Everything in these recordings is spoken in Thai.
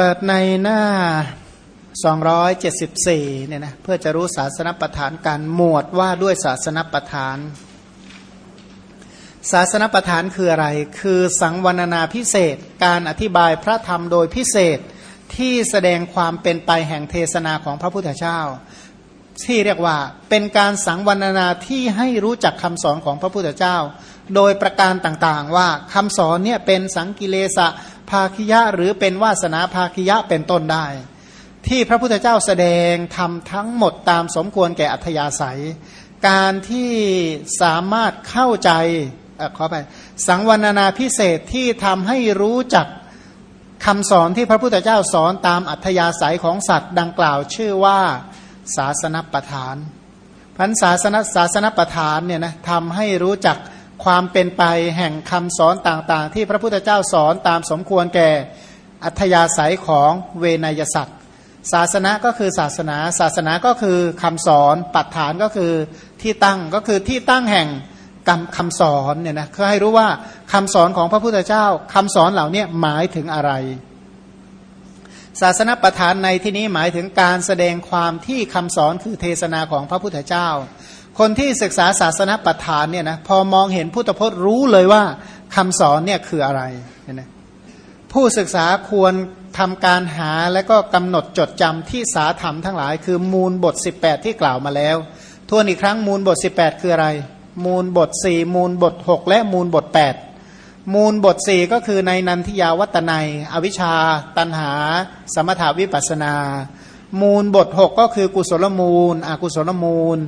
เปิดในหน้า 274เนี่ยนะเพื่อจะรู้ศาสนประธานการหมวดว่าด้วยศาสนประธาน ศาสนประธานคืออะไร คือสังวรนาพิเศษ การอธิบายพระธรรมโดยพิเศษที่แสดงความเป็นไปแห่งเทศนาของพระพุทธเจ้า ที่เรียกว่าเป็นการสังวรนาที่ให้รู้จักคำสอนของพระพุทธเจ้า โดยประการต่างๆว่าคำสอนเนี่ยเป็นสังกิเลสะภาคิยะ หรือเป็นวาสนาภาคิยะเป็นต้นได้ ที่พระพุทธเจ้าแสดงทำทั้งหมดตามสมควรแก่อัธยาศัย การที่สามารถเข้าใจอขอไปสังวรนาพิเศษที่ทำให้รู้จักคำสอนที่พระพุทธเจ้าสอนตามอัธยาศัยของสัตว์ดังกล่าวชื่อว่า ศาสนประธานพันศาสนศาสนประธานเนี่ยนะทำให้รู้จักความเป็นไปแห่งคำสอนต่างๆ ที่พระพุทธเจ้าสอนตามสมควรแก่ อัธยาศัยของเวนยสัตว์ศาสนาก็คือศาสนา ศาสนาก็คือคำสอนปัจฐานก็คือที่ตั้งก็คือที่ตั้งแห่งกรรมคำสอนเนี่ยนะเพื่อให้รู้ว่าคำสอนของพระพุทธเจ้าคำสอนเหล่านี้หมายถึงอะไร ศาสนาประธานในที่นี้หมายถึงการแสดงความที่คำสอนคือเทศนาของพระพุทธเจ้า คนที่ศึกษาศาสนาประธานเนี่ยนะพอมองเห็นพุทธพจน์รู้เลยว่าคำสอนเนี่ยคืออะไรนะผู้ศึกษาควรทำการหาและก็กำหนดจดจำที่สาธรรมทั้งหลาย คือมูลบท 18 ที่กล่าวมาแล้ว ทวนอีกครั้งมูลบท 18 คืออะไร มูลบท 4 มูลบท 6 และมูลบท 8 มูลบท4ก็คือในนันทิยาวัตนัย อวิชชา ตันหา สมถาวิปัสนา มูลบท 6 ก็คือกุศลมูล อกุศลมูล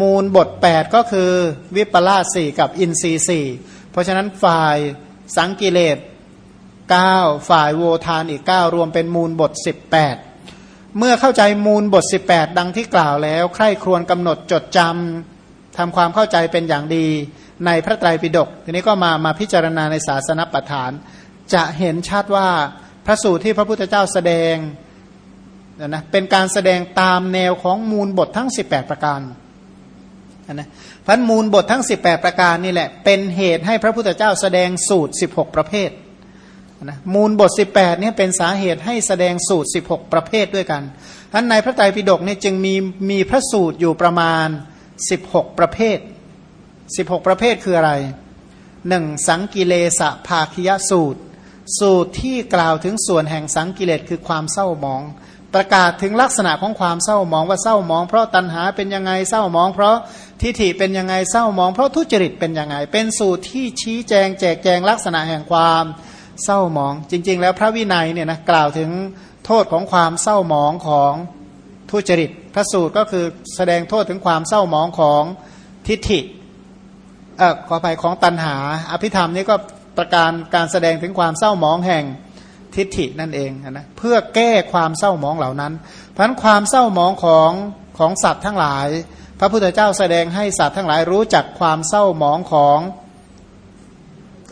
มูลบท 8 ก็คือวิปลาสสี่กับอินทรีสี่เพราะฉะนั้นฝ่ายสังกิเลส9ฝ่ายโวทานอีก 9 รวมเป็นมูลบท 18 เมื่อเข้าใจมูลบท 18 ดังที่กล่าวแล้ว ใคร่ครวญกำหนดจดจำทำความเข้าใจเป็นอย่างดี ในพระไตรปิฎกทีนี้ก็มามาพิจารณาในศาสนปัฏฐาน จะเห็นชัดว่าพระสูตรที่พระพุทธเจ้าแสดงนะเป็นการแสดงตามแนวของมูลบททั้ง 18 ประการนะพันมูลบททั้ง 18 ประการนี่แหละเป็นเหตุให้พระพุทธเจ้าแสดงสูตร 16 ประเภทนะมูลบท 18เนี่ยเป็นสาเหตุให้แสดงสูตร 16 ประเภทด้วยกันท่านในพระไตรปิฎกเนี่ยจึงมีมีพระสูตรอยู่ประมาณ 16 ประเภท 16 ประเภทคืออะไรหนึ่งสังกิเลสะภาคยสูตร สูตรที่กล่าวถึงส่วนแห่งสังกิเลสคือความเศร้าหมอง ประกาศถึงลักษณะของความเศร้าหมองว่าเศร้าหมอง เพราะตัณหาเป็นยังไงเศร้าหมอง เพราะทิฏฐิเป็นยังไงเศร้าหมอง เพราะทุจริตเป็นยังไง เป็นสูตรที่ชี้แจงแจกแจงลักษณะแห่งความเศร้าหมอง จริง ๆ แล้วพระวินัยเนี่ยนะกล่าวถึงโทษของความเศร้าหมองของทุจริต พระสูตรก็คือแสดงโทษถึงความเศร้าหมองของทิฏฐิ เออขออภัยของตัณหา อภิธรรมนี่ก็ประการการแสดงถึงความเศร้ามองแห่งทิฏฐินั่นเองนะเพื่อแก้ความเศร้าหมองเหล่านั้น เพราะนั้นความเศร้าหมองของของสัตว์ทั้งหลาย พระพุทธเจ้าแสดงให้สัตว์ทั้งหลายรู้จักความเศร้าหมองของ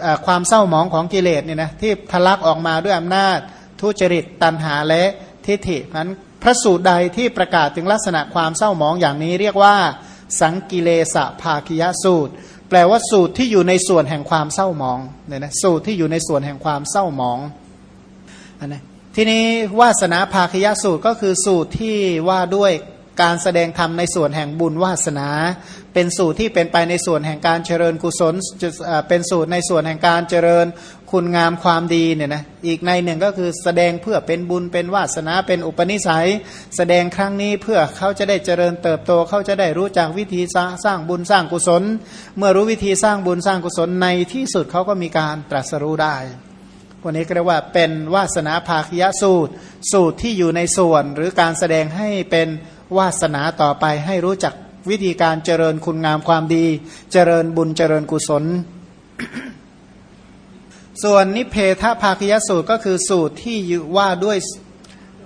อความเศร้าหมองของกิเลสเนี่ยนะที่ทะลักออกมาด้วยอำนาจ ทุจริตตัณหาและทิฏฐินั้นพระสูตรใดที่ประกาศถึงลักษณะความเศร้าหมองอย่างนี้ เรียกว่า สังกิเลสภาคิยสูตร แปลว่าสูตรที่อยู่ในส่วนแห่งความเศร้าหมองเนี่ยนะสูตรที่อยู่ในส่วนแห่งความเศร้าหมองอันะทีนี้วาสนาภาคยสูตรก็คือสูตรที่ว่าด้วยการแสดงธรรมในส่วนแห่งบุญวาสนา เป็นสูตรที่เป็นไปในส่วนแห่งการเจริญกุศลเป็นสูตรในส่วนแห่งการเจริญคุณงามความดีเนี่ยนะอีกในหนึ่งก็คือแสดงเพื่อเป็นบุญเป็นวาสนาเป็นอุปนิสัย แสดงครั้งนี้เพื่อเขาจะได้เจริญเติบโตเขาจะได้รู้จักวิธีสร้างบุญสร้างกุศล เมื่อรู้วิธีสร้างบุญสร้างกุศลในที่สุดเขาก็มีการตรัสรู้ได้พวกนี้ก็เรียกว่าเป็นวาสนาภาคยสูตร สูตรที่อยู่ในส่วนหรือการแสดงให้เป็นวาสนาต่อไปให้รู้จัก วิธีการเจริญคุณงามความดี เจริญบุญเจริญกุศล ส่วนนิเพทภาคยสูตรก็คือสูตรที่ว่าด้วย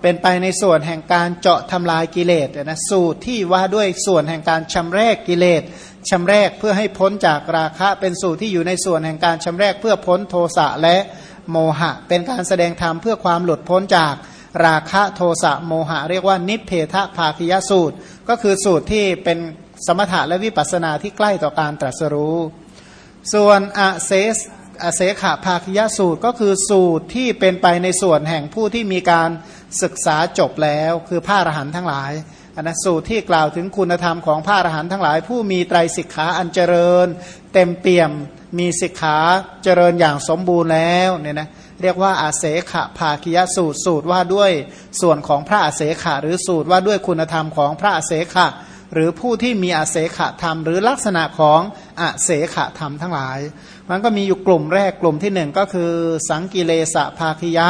เป็นไปในส่วนแห่งการเจาะทำลายกิเลสนะสูตรที่ว่าด้วยส่วนแห่งการชำแรกกิเลสชำแรกเพื่อให้พ้นจากราคะเป็นสูตรที่อยู่ในส่วนแห่งการชำแรกเพื่อพ้นโทสะและโมหะ เป็นการแสดงธรรมเพื่อความหลุดพ้นจาก ราคะโทสะโมหะ เรียกว่านิเพทภาคยสูตร ก็คือสูตรที่เป็นสมถะและวิปัสนาที่ใกล้ต่อการตรัสรู้ ส่วนอเซสอเสขภาคยสูตรก็คือสูตรที่เป็นไปในส่วนแห่งผู้ที่มีการศึกษาจบแล้ว คือพระอรหันต์ทั้งหลายอันนะสูตรที่กล่าวถึงคุณธรรมของพระอรหันต์ทั้งหลาย ผู้มีไตรสิกขาอันเจริญ เต็มเปี่ยมมีสิกขาเจริญอย่างสมบูรณ์แล้วเนี่ยนะ เรียกว่าอาเสขภาคิยสูตรสูตรว่าด้วยส่วนของพระอาเสขะหรือสูตรว่าด้วยคุณธรรมของพระอาเสขะหรือผู้ที่มีอาเสขธรรม หรือลักษณะของอาเสขธรรมทั้งหลาย มันก็มีอยู่กลุ่มแรกกลุ่มที่หนึ่งก็คือ สังกิเลสภาคิยะ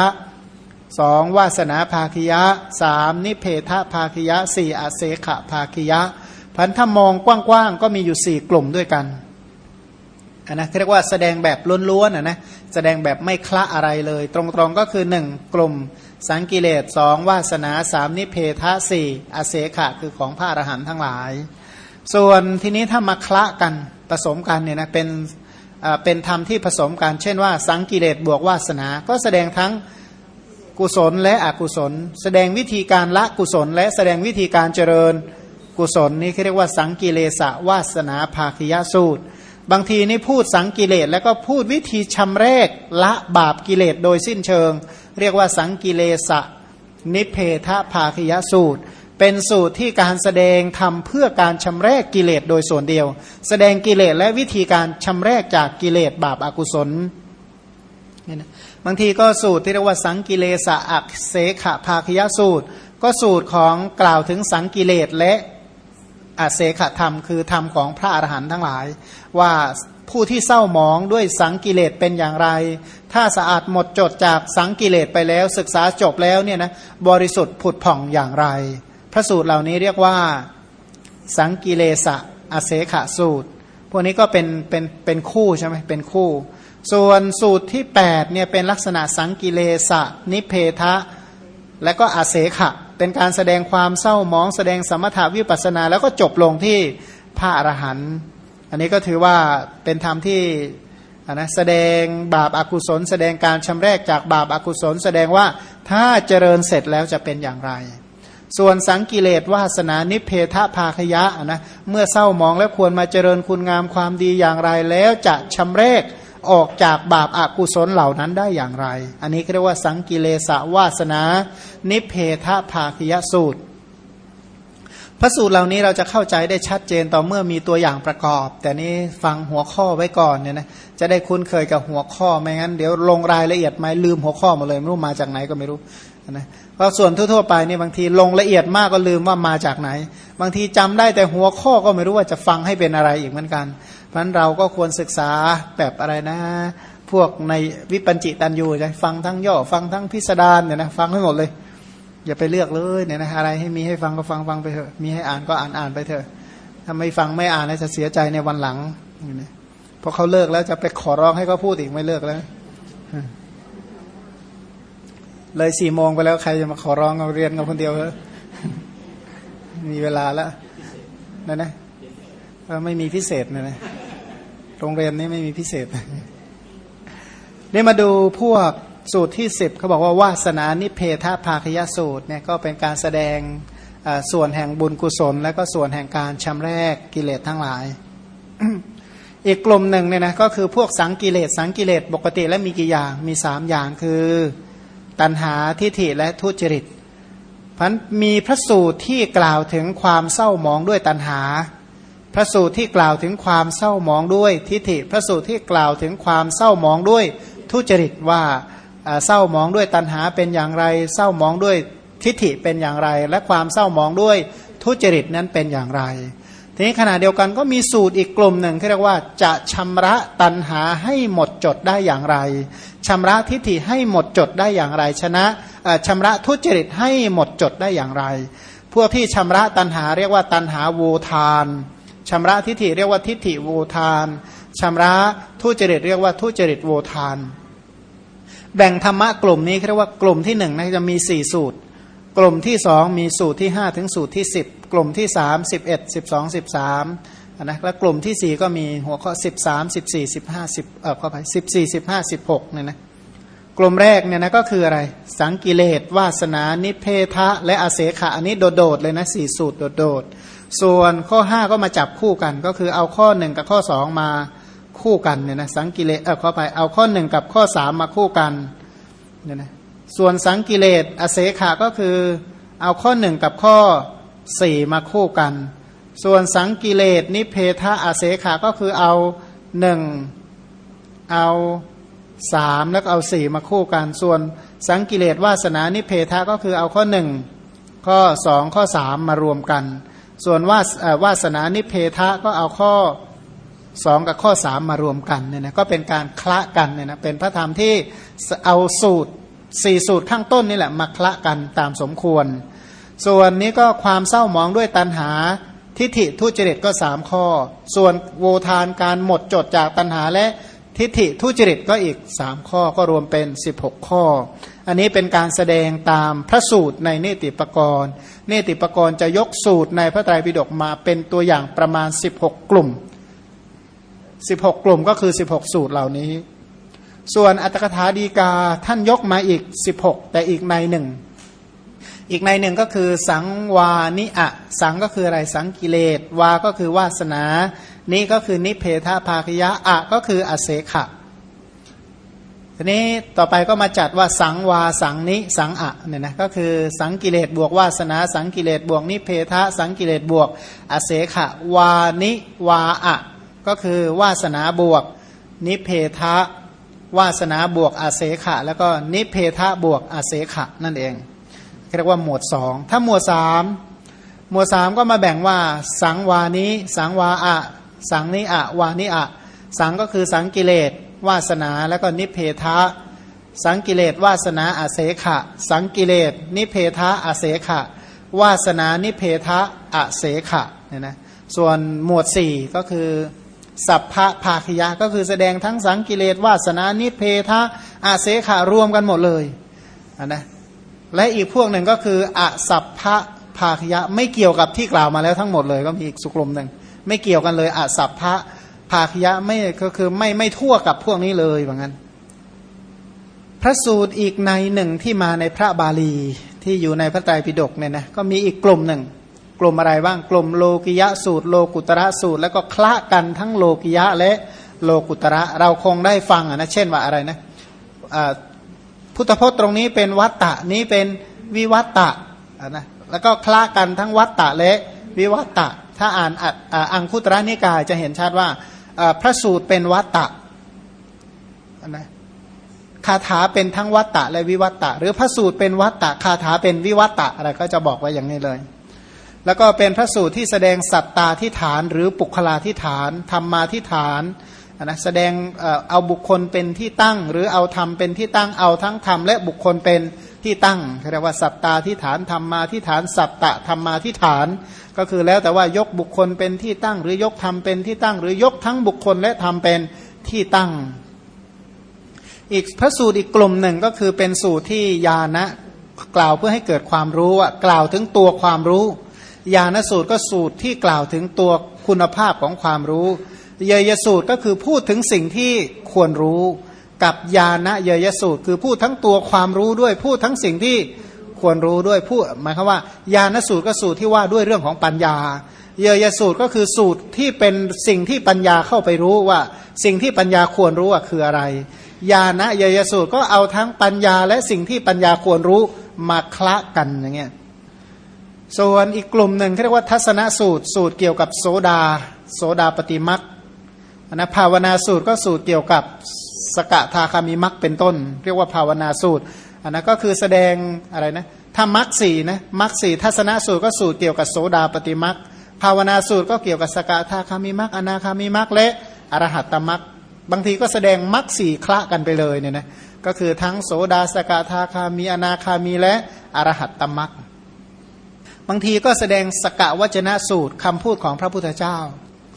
สองวาสนาภาคิยะสามนิเพทภาคิยะสี่อาเสขภาคิยะพันธมองกว้างๆก็มีอยู่สี่กลุ่มด้วยกัน นนะเรียกว่าแสดงแบบล้วนๆนะแสดงแบบไม่คละอะไรเลย ตรงๆก็คือหนึ่งกลุ่มสังกิเลสสองวาสนาสามนิเพทะสี่อเสขะคือของพระอรหันต์ทั้งหลาย ส่วนทีนี้ถ้ามาคละกันผสมกันเนี่ยนะเป็นเป็นธรรมที่ผสมกัน เช่นว่า สังกิเลสบวกวาสนา ก็แสดงทั้งกุศลและอกุศล แสดงวิธีการละกุศล และแสดงวิธีการเจริญกุศลนี่เรียกว่าสังกิเลสวาสนาภาคยสูตร บางทีนี่พูดสังกิเลสแล้วก็พูดวิธีชำแรกละบาปกิเลสโดยสิ้นเชิง เรียกว่าสังกิเลสะนิเพทภาคยสูตร เป็นสูตรที่การแสดงทำเพื่อการชำแรกกิเลสโดยส่วนเดียว แสดงกิเลสและวิธีการชำแรกจากกิเลสบาปอากุศลบางทีก็สูตรที่เรียกว่าสังกิเลสะอักเสขภาคยสูตร ก็สูตรของกล่าวถึงสังกิเลสและอาเสขธรรมคือธรรมของพระอรหันต์ทั้งหลาย ว่าผู้ที่เศร้าหมองด้วยสังกิเลสเป็นอย่างไร ถ้าสะอาดหมดจดจากสังกิเลสไปแล้ว ศึกษาจบแล้วเนี่ยนะบริสุทธิ์ผุดผ่องอย่างไร พระสูตรเหล่านี้เรียกว่าสังกิเลสะอาเสขสูตร พวกนี้ก็เป็นเป็นเป็นคู่ใช่ไหมเป็นคู่ ส่วนสูตรที่8เนี่ยเป็นลักษณะสังกิเลสะนิเพทะ และก็อาเสขะ เป็นการแสดงความเศร้ามอง แสดงสมถาวิปัสนา แล้วก็จบลงที่พระอรหันต์ อันนี้ก็ถือว่าเป็นธรรมที่นะแสดงบาปอากุศล แสดงการชำแรกจากบาปอากุศล แสดงว่าถ้าเจริญเสร็จแล้วจะเป็นอย่างไร ส่วนสังกิเลสวาสนานิเพทภาคยะนะเมื่อเศร้ามองแล้วควรมาเจริญคุณงามความดีอย่างไรแล้วจะชำแรกออกจากบาปอากุศลเหล่านั้นได้อย่างไร อันนี้เรียกว่าสังกิเลสวาสนา นิเพทภาคยสูตร พระสูตรเหล่านี้เราจะเข้าใจได้ชัดเจนต่อเมื่อมีตัวอย่างประกอบ แต่นี้ฟังหัวข้อไว้ก่อนเนี่ยนะจะได้คุ้นเคยกับหัวข้อไม่งั้นเดี๋ยวลงรายละเอียดไหมลืมหัวข้อมาเลยไม่รู้มาจากไหนก็ไม่รู้นะเพราะส่วนทั่วๆไปนี่บางทีลงละเอียดมากก็ลืมว่ามาจากไหน บางทีจำได้แต่หัวข้อก็ไม่รู้ว่าจะฟังให้เป็นอะไรอีกเหมือนกันเพราะนั้นเราก็ควรศึกษาแบบอะไรนะ พวกในวิปัญจิตันยูจะฟังทั้งย่อฟังทั้งพิสดารเนี่ยนะฟังให้หมดเลย อย่าไปเลือกเลยเนี่ยนะอะไรให้มีให้ฟังก็ฟังฟังไปเถอะมีให้อ่านก็อ่านอ่านไปเถอะถ้าไม่ฟังไม่อ่านจะเสียใจในวันหลังเพราะเขาเลิกแล้วจะไปขอร้องให้เขาพูดอีกไม่เลิกแล้วเลยสี่โมงไปแล้วใครจะมาขอร้องเราเรียนกันคนเดียวเถอะมีเวลาแล้วนะนะไม่มีพิเศษนะนะโรงเรียนนี้ไม่มีพิเศษนี่มาดูพวก สูตรที่สิบเขาบอกว่าวาสนานิเพทภาคยสูตรเนี่ยก็เป็นการแสดงส่วนแห่งบุญกุศล และก็ส่วนแห่งการชำแรกกิเลสทั้งหลาย อีกกลุ่มหนึ่งเนี่ยนะก็คือพวกสังกิเลสสังกิเลสปกติและมีกี่อย่างมีสามอย่างคือ ตัณหาทิฏฐิและทุจริตพันมีพระสูตรที่กล่าวถึงความเศร้าหมองด้วยตัณหา พระสูตรที่กล่าวถึงความเศร้าหมองด้วยทิฏฐิ พระสูตรที่กล่าวถึงความเศร้าหมองด้วยทุจริตว่า เศร้ามองด้วยตัณหาเป็นอย่างไร เศร้ามองด้วยทิฏฐิเป็นอย่างไร และความเศร้ามองด้วยทุจริตนั้นเป็นอย่างไร ทีนี้ขณะเดียวกันก็มีสูตรอีกกลุ่มหนึ่งที่เรียกว่าจะชำระตัณหาให้หมดจดได้อย่างไรชำระทิฏฐิให้หมดจดได้อย่างไร ชนะชำระทุจริตให้หมดจดได้อย่างไร พวกที่ชำระตัณหาเรียกว่าตัณหาโวทานชำระทิฏฐิเรียกว่าทิฏฐิโวทานชำระทุจริตเรียกว่าทุจริตโวทาน แบ่งธรรมะกลุ่มนี้เรียกว่ากลุ่มที่หนึ่งนะจะมีสี่สูตร กลุ่มที่สองมีสูตรที่ห้าถึงสูตรที่สิบกลุ่มที่สามสิบเอ็ดสิบสองสิบสามนะแล้วกลุ่มที่สี่ก็มีหัวข้อสิบสามสิบสี่สิบห้าสิบเออเข้าไปสิบสี่สิบห้าสิบหกเนี่ยนะกลุ่มแรกเนี่ยนะก็คืออะไร สังกิเลสวาสนานิเพทะ และอาเสขะอันนี้โดดๆเลยนะสี่สูตรโดดๆส่วนข้อ5ก็มาจับคู่กัน ก็คือเอาข้อ1กับข้อ2มา คู่กันเนี่ยนะสังกิเลสเออขอไปเอาข้อหนึ่งกับข้อสามมาคู่กันเนี่ยนะส่วนสังกิเลสอเสขาก็คือเอาข้อหนึ่งกับข้อสี่มาคู่กัน ส่วนสังกิเลสนิเพทะอาเสขาก็คือเอาหนึ่งเอาสามแล้วก็เอาสี่มาคู่กัน ส่วนสังกิเลสวาสนานิเพทะก็คือเอาข้อหนึ่งข้อสองข้อสามมารวมกัน ส่วนวาสวาสนานิเพทะก็เอาข้อ สองกับข้อสามมารวมกันเนี่ยนะก็เป็นการคละกันเนี่ยนะเป็นพระธรรมที่เอาสูตรสี่สูตรข้างต้นนี่แหละมาคละกันตามสมควร ส่วนนี้ก็ความเศร้าหมองด้วยตัณหาทิฏฐิทุจริตก็สามข้อ ส่วนโวทานการหมดจดจากตัณหาและทิฏฐิทุจริตก็อีกสามข้อก็รวมเป็น 16 ข้อ อันนี้เป็นการแสดงตามพระสูตรในเนติปกรณ์เนติปกรณ์จะยกสูตรในพระไตรปิฎกมาเป็นตัวอย่างประมาณ 16 กลุ่ม 16 กลุ่มก็คือ 16 สูตรเหล่านี้ ส่วนอัตถกถาดีกาท่านยกมาอีก 16 แต่อีกในหนึ่งอีกในหนึ่งก็คือสังวานิอะ สังก็คืออะไรสังกิเลสวาก็คือวาสนา นี่ก็คือนิเพทภาคยะอะก็คืออเสขะทีนี้ต่อไปก็มาจัดว่าสังวาสังนิสังอะเนี่ยนะก็คือสังกิเลสบวกวาสนา สังกิเลสบวกนิเพทะสังกิเลสบวก อเสขะวานิวาอะ ก็คือวาสนาบวก นิเพทะวาสนาบวกอาเสขะ แล้วก็นิเพทะบวกอาเสขะนั่นเองเรียกว่าหมวดสองถ้าหมวดสามหมวดสามก็มาแบ่งว่าสังวานิสังวาอะ สังนิอะวานิอะ สังก็คือสังกิเลสวาสนาแล้วก็นิเพทะสังกิเลสวาสนาอาเสขะ สังกิเลสนิเพทะอาเสขะ วาสนานิเพทะอาเสขะเนี่ยนะส่วนหมวดสี่ก็คือ สัพพะภาคยะก็คือแสดงทั้งสังกิเลสวาสนานิเพทะอาเสขะรวมกันหมดเลยนะและอีกพวกหนึ่งก็คืออสัพพะภาคยะไม่เกี่ยวกับที่กล่าวมาแล้วทั้งหมดเลยก็มีอีกสุกลมหนึ่งไม่เกี่ยวกันเลยอสัพพะภาคยะไม่ก็คือไม่ไม่ทั่วกับพวกนี้เลยว่างั้น พระสูตรอีกในหนึ่งที่มาในพระบาลีที่อยู่ในพระไตรปิฎกเนี่ยนะก็มีอีกกลุ่มหนึ่ง กลุ่มอะไรบ้างกลุ่มโลกิยะสูตร โลกุตระสูตร แล้วก็คละกันทั้งโลกิยะและโลกุตระเราคงได้ฟังนะเช่นว่าอะไรนะพุทธพจน์ตรงนี้เป็นวัตตะนี้เป็นวิวัตตะนะแล้วก็คละกันทั้งวัตตะและวิวัตตะ ถ้าอ่านอังคุตระนิกายจะเห็นชัดว่าพระสูตรเป็นวัตตะนะคาถาเป็นทั้งวัตตะและวิวัตตะ หรือพระสูตรเป็นวัตตะคาถาเป็นวิวัตตะอะไรก็จะบอกไว้อย่างนี้เลย แล้วก็เป็นพระสูตรที่แสดงสัตตาที่ฐาน หรือปุคลาที่ฐานธรรมาที่ฐานนะแสดงเอาบุคคลเป็นที่ตั้ง หรือเอาธรรมเป็นที่ตั้งเอาทั้งธรรมและบุคคลเป็นที่ตั้งเรียกว่าสัตตาที่ฐานธรรมมาที่ฐานสัตตะธรรมมาที่ฐาน ก็คือแล้วแต่ว่ายกบุคคลเป็นที่ตั้ง หรือยกธรรมเป็นที่ตั้ง หรือยกทั้งบุคคลและธรรมเป็นที่ตั้ง อีกพระสูตรอีกกลุ่มหนึ่งก็คือเป็นสูตรที่ยานะกล่าวเพื่อให้เกิดความรู้กล่าวถึงตัวความรู้ ยาณสูตรก็สูตรที่กล่าวถึงตัวคุณภาพของความรู้ เยยสูตรก็คือพูดถึงสิ่งที่ควรรู้ กับยานะเยยสูตร คือพูดทั้งตัวความรู้ด้วย พูดทั้งสิ่งที่ควรรู้ด้วยผู้หมายความว่า ญาณสูตรก็สูตรที่ว่าด้วยเรื่องของปัญญา เยยสูตรก็คือสูตรที่เป็นสิ่งที่ปัญญาเข้าไปรู้ว่า สิ่งที่ปัญญาควรรู้ว่าคืออะไร ญาณเยยสูตรก็เอาทั้งปัญญาและสิ่งที่ปัญญาควรรู้มาคละกันอย่างเงี้ย ส่วนอีกกลุ่มหนึ่งเรียกว่าทัศนสูตรสูตรเกี่ยวกับโสดา โสดาปฏิมักนะภาวนาสูตรก็สูตรเกี่ยวกับสกทาคามิมักเป็นต้น เรียกว่าภาวนาสูตรอันนั้นก็คือแสดงอะไรนะถ้ามักสี่นะมักสี่ทัศนสูตรก็สูตรเกี่ยวกับโสดาปฏิมักภาวนาสูตรก็เกี่ยวกับสกทาคามิมักอนาคามิมักและอรหัตตมักบางทีก็แสดงมักสี่คละกันไปเลยเนี่ยนะก็คือทั้งโสดาสกทาคามีอนาคามีและอรหัตตมัก บางทีก็แสดงสกวจนะสูตรคำพูดของพระพุทธเจ้า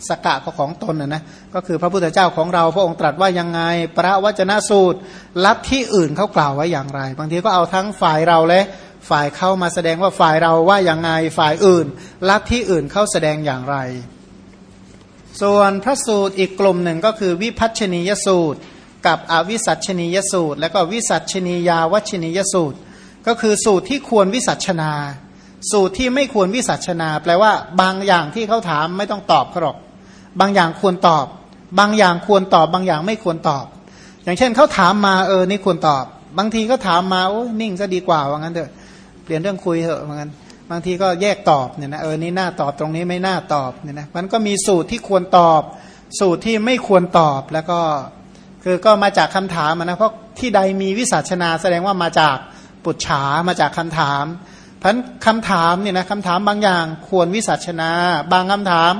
สกะก็ของตนนะนะก็คือพระพุทธเจ้าของเราพระองค์ตรัสว่ายังไง พระวจนะสูตรลับที่อื่นเขากล่าวไว้อย่างไร บางทีก็เอาทั้งฝ่ายเราและฝ่ายเข้ามาแสดงว่าฝ่ายเราว่าอย่างไงฝ่ายอื่นลับที่อื่นเขาแสดงอย่างไร ส่วนพระสูตรอีกกลุ่มหนึ่งก็คือวิพัชนียสูตร กับอวิสัชนียสูตร แล้วก็วิสัชนียาวัชนียสูตร ก็คือสูตรที่ควรวิสัชนา สูตรที่ไม่ควรวิสัชนา แปลว่าบางอย่างที่เขาถามไม่ต้องตอบเขาหรอก บางอย่างควรตอบ บางอย่างควรตอบ บางอย่างไม่ควรตอบ อย่างเช่นเขาถามมาเออนี่ควรตอบ บางทีก็ถามมาโอ้นิ่งซะดีกว่าว่างั้นเถอะเปลี่ยนเรื่องคุยเถอะว่างั้น บางทีก็แยกตอบเนี่ยนะเออนี่น่าตอบตรงนี้ไม่น่าตอบเนี่ยนะมันก็มีสูตรที่ควรตอบ สูตรที่ไม่ควรตอบแล้วก็คือก็มาจากคำถามนะเพราะที่ใดมีวิสัชนาแสดงว่ามาจากปุจฉามาจากคำถาม พันคำถามเนี่ยนะคำถามบางอย่างควรวิสัชนา บางคำถาม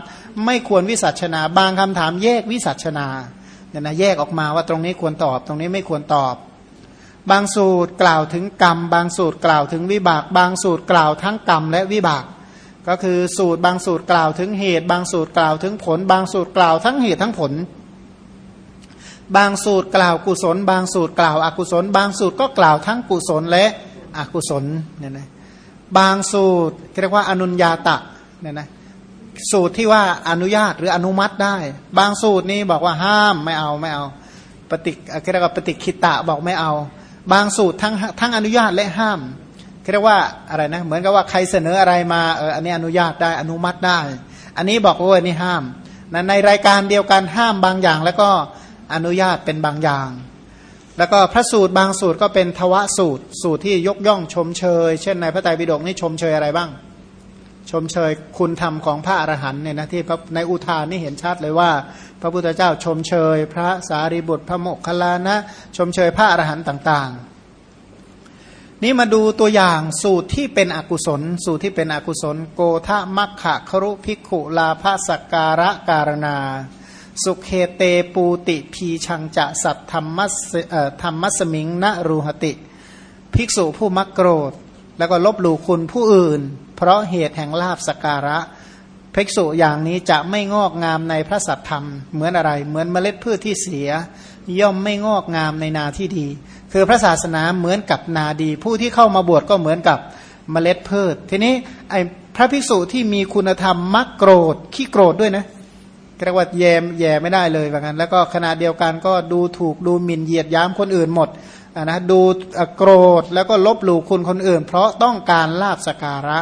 ไม่ควรวิสัชนา บางคำถามแยกวิสัชนาเนี่ยนะแยกออกมาว่าตรงนี้ควรตอบ ตรงนี้ไม่ควรตอบ บางสูตรกล่าวถึงกรรม บางสูตรกล่าวถึงวิบาก บางสูตรกล่าวทั้งกรรมและวิบาก ก็คือสูตรบางสูตรกล่าวถึงเหตุ บางสูตรกล่าวถึงผล บางสูตรกล่าวทั้งเหตุทั้งผล บางสูตรกล่าวกุศล บางสูตรกล่าวอกุศล บางสูตรก็กล่าวทั้งกุศลและอกุศลเนี่ยนะ บางสูตรเรียกว่าอนุญญาตะเนี่ยนะสูตรที่ว่าอนุญาตหรืออนุมัติได้ บางสูตรนี้บอกว่าห้ามไม่เอาไม่เอาปฏิเรียกว่าปฏิคิตะบอกไม่เอา บางสูตรทั้งทั้งอนุญาตและห้ามเรียกว่าอะไรนะเหมือนกับว่าใครเสนออะไรมาเอออันนี้อนุญาตได้อนุมัติได้ อันนี้บอกว่านี่ห้ามนะในรายการเดียวกันห้ามบางอย่างแล้วก็อนุญาตเป็นบางอย่าง แล้วก็พระสูตรบางสูตรก็เป็นทวสูตร สูตรที่ยกย่องชมเชย เช่นในพระไตรปิฎกนี่ชมเชยอะไรบ้าง ชมเชยคุณธรรมของพระอรหันต์เนี่ยนะที่ในอุทานนี่เห็นชัดเลยว่า พระพุทธเจ้าชมเชย พระสารีบุตรพระโมคคัลลานะ ชมเชยพระอรหันต์ต่าง ๆ นี่มาดูตัวอย่างสูตรที่เป็นอกุศล สูตรที่เป็นอกุศล โกทะมัคคะครุภิกขุลาภสักการะการนา สุเคเตปูติพีชังจะสัตธรรมัสธรรมัสมิงนรูหติ ภิกษุผู้มักโกรธ แล้วก็ลบหลู่คุณผู้อื่น เพราะเหตุแห่งลาบสการะ ภิกษุอย่างนี้จะไม่งอกงามในพระสัตธรรม เหมือนอะไร เหมือนเมล็ดพืชที่เสีย ย่อมไม่งอกงามในนาที่ดี คือพระศาสนาเหมือนกับนาดี ผู้ที่เข้ามาบวชก็เหมือนกับเมล็ดพืช ทีนี้ไอพระภิกษุที่มีคุณธรรมมักโกรธขี้โกรธด้วยนะ เรียกว่าแยมแย่ไม่ได้เลยแบบนั้น แล้วก็ขณะเดียวกันก็ดูถูกดูหมิ่นเหยียดย้ำคนอื่นหมดนะดูโกรธแล้วก็ลบหลู่คุณคนอื่น เพราะต้องการลาบสการะ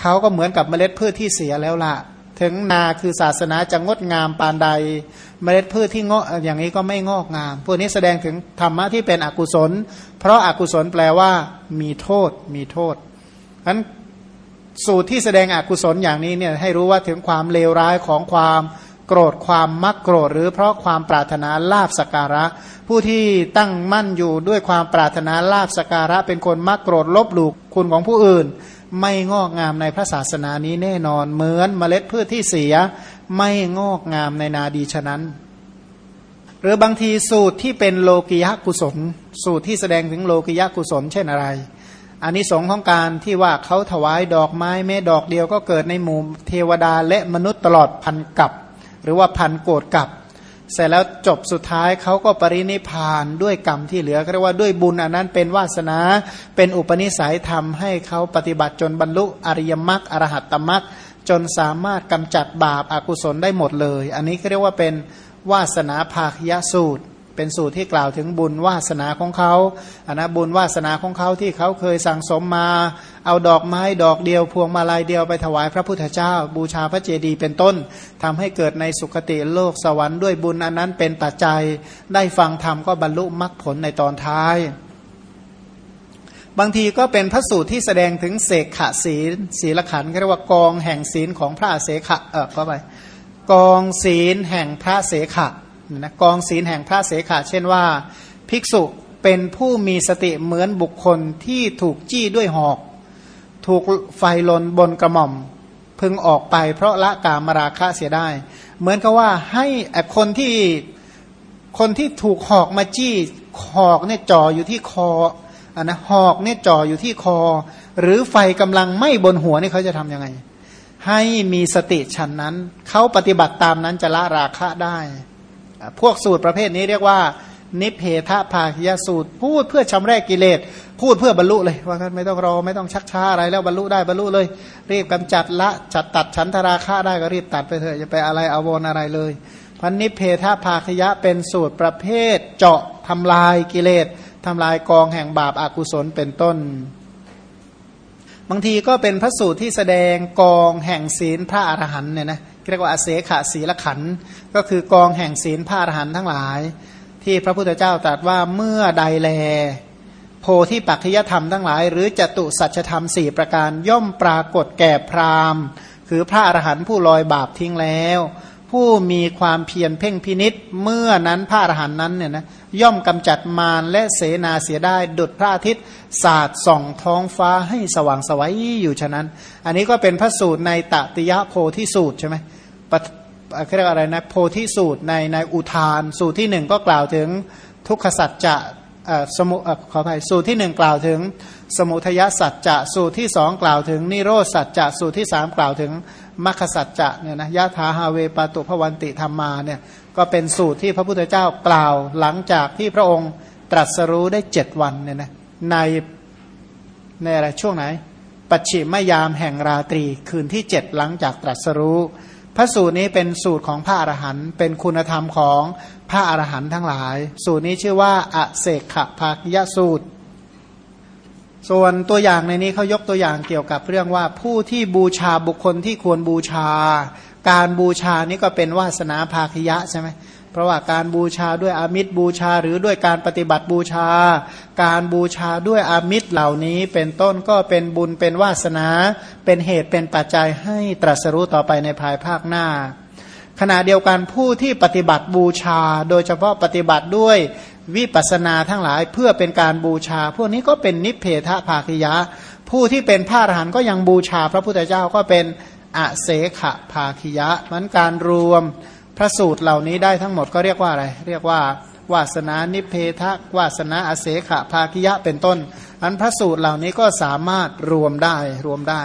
เขาก็เหมือนกับเมล็ดพืชที่เสียแล้วล่ะ ถึงนาคือศาสนาจะงดงามปานใด เมล็ดพืชที่งอกอย่างนี้ก็ไม่งอกงาม พวกนี้แสดงถึงธรรมะที่เป็นอกุศล เพราะอากุศลแปลว่า มีโทษ มีโทษฉะนั้นสูตรที่แสดงอกุศลอย่างนี้เนี่ยให้รู้ว่าถึงความเลวร้ายของความ โกรธความมักโกรธหรือเพราะความปรารถนาลาบสการะ ผู้ที่ตั้งมั่นอยู่ด้วยความปรารถนาลาบสการะ เป็นคนมักโกรธลบหลู่คุณของผู้อื่น ไม่งอกงามในพระศาสนานี้แน่นอนเหมือนเมล็ดพืชที่เสีย ไม่งอกงามในนาดีฉะนั้น หรือบางทีสูตรที่เป็นโลกิยะกุศล สูตรที่แสดงถึงโลกิยะกุศล เช่นอะไรอันนี้สงของการที่ว่าเขาถวายดอกไม้แม้ดอกเดียวก็เกิดในหมู่เทวดาและมนุษย์ตลอดพันกับ หรือว่าพันโกรธกับ เสร็จแล้วจบสุดท้ายเขาก็ปรินิพานด้วยกรรมที่เหลือเรียกว่าด้วยบุญอันนั้นเป็นวาสนา เป็นอุปนิสัยทำให้เขาปฏิบัติจนบรรลุอริยมรรคอรหัตตมรรคจนสามารถกำจัดบาปอากุศลได้หมดเลย อันนี้เรียกว่าเป็นวาสนาภาคยสูตร เป็นสูตรที่กล่าวถึงบุญวาสนาของเขาอันนะบุญวาสนาของเขาที่เขาเคยสั่งสมมา เอาดอกไม้ดอกเดียวพวงมาลัยเดียวไปถวายพระพุทธเจ้า บูชาพระเจดีย์เป็นต้นทำให้เกิดในสุคติโลกสวรรค์ด้วยบุญอันนั้นเป็นปัจจัย ได้ฟังธรรมก็บรรลุมรรคผลในตอนท้าย บางทีก็เป็นพระสูตรที่แสดงถึงเสกขะศีลศีลขันเรียกว่ากองแห่งศีลของพระเสขะเออก็ไปกองศีลแห่งพระเสขะ นะกองศีลแห่งพระเสขาเช่นว่า ภิกษุเป็นผู้มีสติเหมือนบุคคลที่ถูกจี้ด้วยหอก ถูกไฟลนบนกระหม่อม พึงออกไปเพราะละกามราคะเสียได้ เหมือนกับว่าให้คนที่คนที่ถูกหอกมาจี้หอกเนี่ยจ่ออยู่ที่คออันนะหอกเนี่ยจ่ออยู่ที่คอ หรือไฟกำลังไหม้บนหัวนี่เขาจะทำยังไง ให้มีสติฉันนั้น เขาปฏิบัติตามนั้นจะละราคะได้ พวกสูตรประเภทนี้เรียกว่า นิเพทภาคยสูตร พูดเพื่อชำระกิเลส พูดเพื่อบรรลุเลยว่าไม่ต้องรอไม่ต้องชักช้าอะไรแล้วบรรลุได้บรรลุเลย รีบกำจัดละจัดตัดฉันทราคาได้ก็รีบตัดไปเถอะจะไปอะไรอาวรอะไรเลยพันนิเพทภาคยะเป็นสูตรประเภทเจาะทำลายกิเลสทำลายกองแห่งบาปอากุศลเป็นต้นบางทีก็เป็นพระสูตรที่แสดงกองแห่งศีลพระอรหันเนี่ยนะ เรียกว่าอเสขะศีลขันก็คือกองแห่งศีลพระอรหันต์ทั้งหลาย ที่พระพุทธเจ้าตรัสว่าเมื่อใดแล โพธิปัจจยธรรมทั้งหลาย หรือจตุสัจธรรมสี่ประการย่อมปรากฏแก่พราหมณ์ คือพระอรหันต์ผู้ลอยบาปทิ้งแล้ว ผู้มีความเพียรเพ่งพินิษเมื่อนั้นพระอรหันต์นั้นเนี่ยนะย่อมกำจัดมารและเสนาเสียได้ดุดพระอาทิตย์สาดส่องท้องฟ้าให้สว่างสวัยอยู่ฉะนั้น อันนี้ก็เป็นพระสูตรในตติยะโพธิสูตรใช่ไหมปเรียกอะไรนะโพธิสูตรในในอุทาน สูตรที่หนึ่งก็กล่าวถึงทุกขสัจจะสมุขออภัยสูตรที่หนึ่งกล่าวถึง สมุทยสัจจะสูตรที่สองกล่าวถึงนิโรธสัจจะสูตรที่สามกล่าวถึง มัคคสัจจะเนี่ยนะยะถาฮาเวปาตุพวันติธรรมาเนี่ยก็เป็นสูตรที่พระพุทธเจ้ากล่าวหลังจากที่พระองค์ตรัสรู้ได้เจ็ดวันเนี่ยนะในในอะไรช่วงไหน ปัจฉิมยามแห่งราตรีคืนที่เจ็ดหลังจากตรัสรู้ พระสูตรนี้เป็นสูตรของพระอรหันต์เป็นคุณธรรมของพระอรหันต์ทั้งหลาย สูตรนี้ชื่อว่าอเสกขภาคยสูตร ส่วนตัวอย่างในนี้เขายกตัวอย่างเกี่ยวกับเรื่องว่าผู้ที่บูชาบุคคลที่ควรบูชา การบูชานี้ก็เป็นวาสนาภาคยะใช่ไหมเพราะว่าการบูชาด้วยอามิตรบูชา หรือด้วยการปฏิบัติบูชา การบูชาด้วยอามิตรเหล่านี้ เป็นต้นก็เป็นบุญเป็นวาสนา เป็นเหตุเป็นปัจจัยให้ตรัสรู้ต่อไปในภายภาคหน้า ขณะเดียวกันผู้ที่ปฏิบัติบูชา โดยเฉพาะปฏิบัติด้วย วิปัสนาทั้งหลายเพื่อเป็นการบูชา พวกนี้ก็เป็นนิเพทภาคยะ ผู้ที่เป็นพระอรหันต์ก็ยังบูชา พระพุทธเจ้าก็เป็นอเสขภาคิยะมันการรวมพระสูตรเหล่านี้ได้ทั้งหมดก็เรียกว่าอะไร เรียกว่าวาสนานิเพทะวาสนาอเสขภาคิยะเป็นต้น อันพระสูตรเหล่านี้ก็สามารถรวมได้รวมได้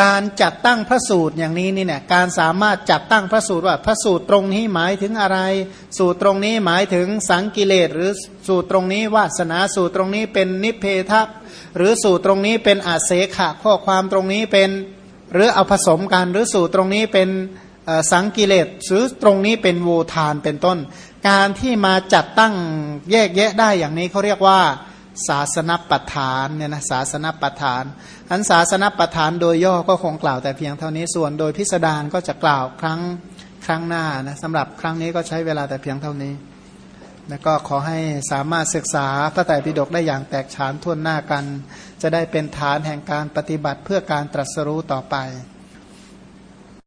การจัดตั้งพระสูตรอย่างนี้นี่เนี่ยการสามารถจัดตั้งพระสูตรว่าพระสูตรตรงนี้หมายถึงอะไร สูตรตรงนี้หมายถึงสังกิเลสหรือสูตรตรงนี้วาสนาสูตรตรงนี้เป็นนิเพทะหรือสูตรตรงนี้เป็นอาเสขะข้อความตรงนี้เป็นหรือเอาผสมกันหรือสูตรตรงนี้เป็นสังกิเลสหรือตรงนี้เป็นโวทานเป็นต้น การที่มาจัดตั้งแยกแยะได้อย่างนี้เขาเรียกว่า ศาสนปัฏฐานเนี่ยนะศาสนปัฏฐานอันศาสนปัฏฐานโดยย่อก็คงกล่าวแต่เพียงเท่านี้ส่วนโดยพิสดารก็จะกล่าวครั้งครั้งหน้านะสำหรับครั้งนี้ก็ใช้เวลาแต่เพียงเท่านี้ แล้วก็ขอให้สามารถศึกษาพระไตรปิฎกได้อย่างแตกฉานทั่วหน้ากัน จะได้เป็นฐานแห่งการปฏิบัติเพื่อการตรัสรู้ต่อไป